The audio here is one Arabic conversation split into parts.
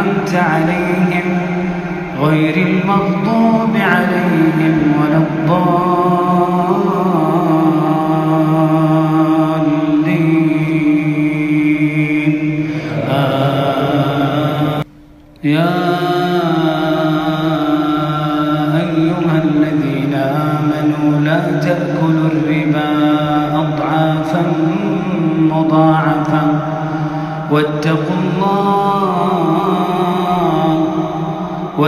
أنعمت عليهم غير المغضوب عليهم ولا الضالين. آه. يا أيها الذين آمنوا لا تأكلوا الربا أضعافا مضاعفة واتقوا الله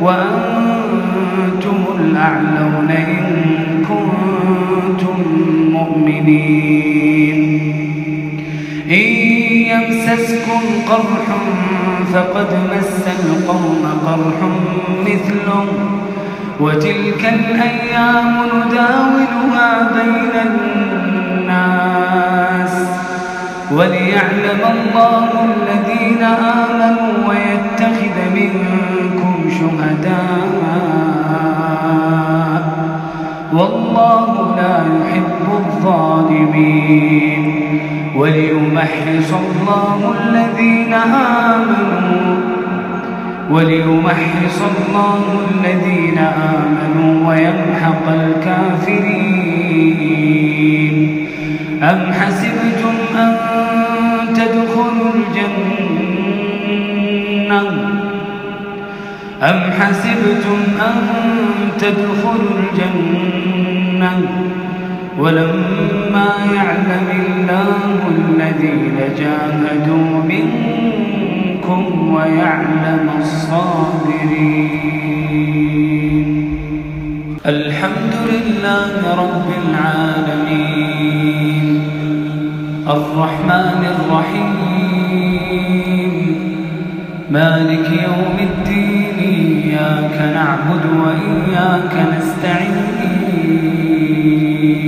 وأنتم الأعلون إن كنتم مؤمنين. إن يمسسكم قرح فقد مس القوم قرح مثله. وتلك الأيام نداولها بين الناس. وليعلم الله الذين آمنوا ويتخذ الظالمين. وليمحص الله الذين آمنوا وليمحص الله الذين آمنوا ويمحق الكافرين. أم حسبتم أن تدخلوا الجنة؟ أم حسبتم أن تدخلوا الجنة؟ ولما يعلم الله الذين جاهدوا منكم ويعلم الصابرين. الحمد لله رب العالمين. الرحمن الرحيم. مالك يوم الدين. إياك نعبد وإياك نستعين.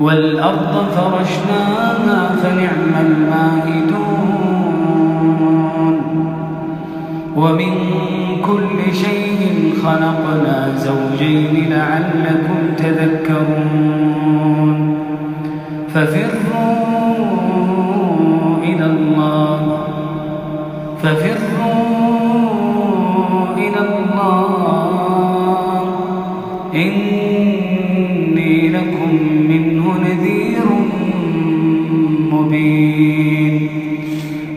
والأرض فرشناها فنعم الماهدون. ومن كل شيء خلقنا زوجين لعلكم تذكرون. ففروا إلى الله. ففروا إلى الله.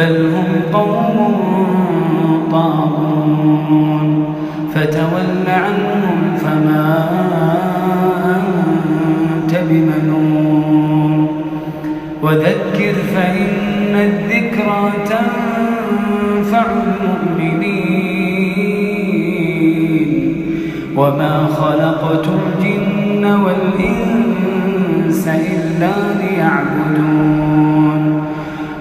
بل هم قوم طاغون فتول عنهم فما أنت بمنون وذكر فإن الذكرى تنفع المؤمنين وما خلقت الجن والإنس إلا ليعبدون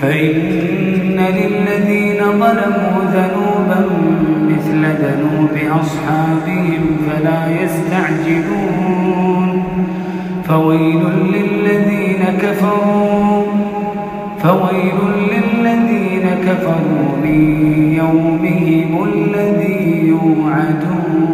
فإن للذين ظلموا ذنوبا مثل ذنوب أصحابهم فلا يستعجلون. فويل للذين كفروا فويل للذين كفروا من يومهم الذي يوعدون.